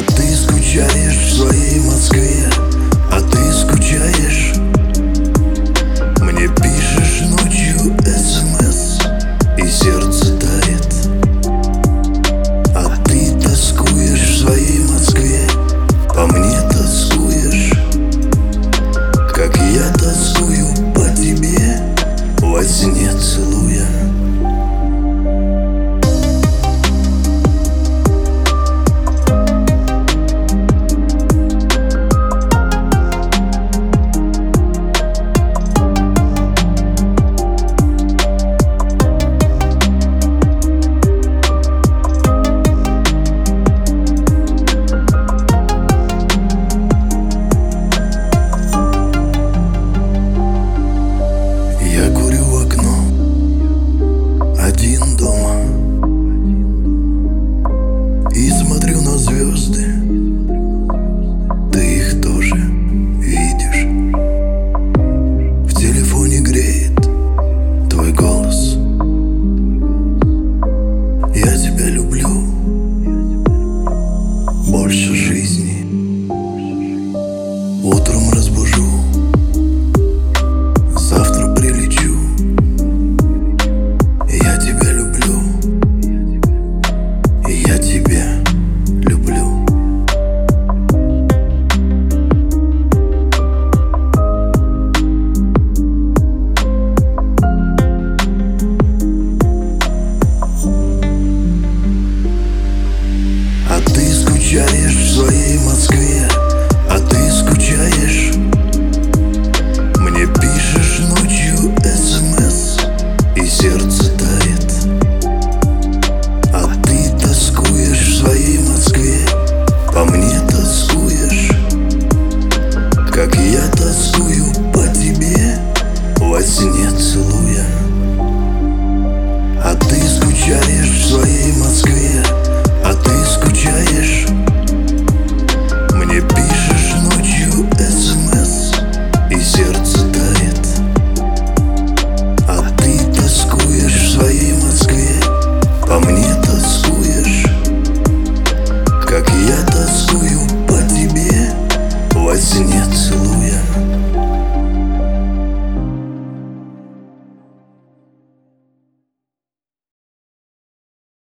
А ты скучаешь в своей Москве. своей Москве.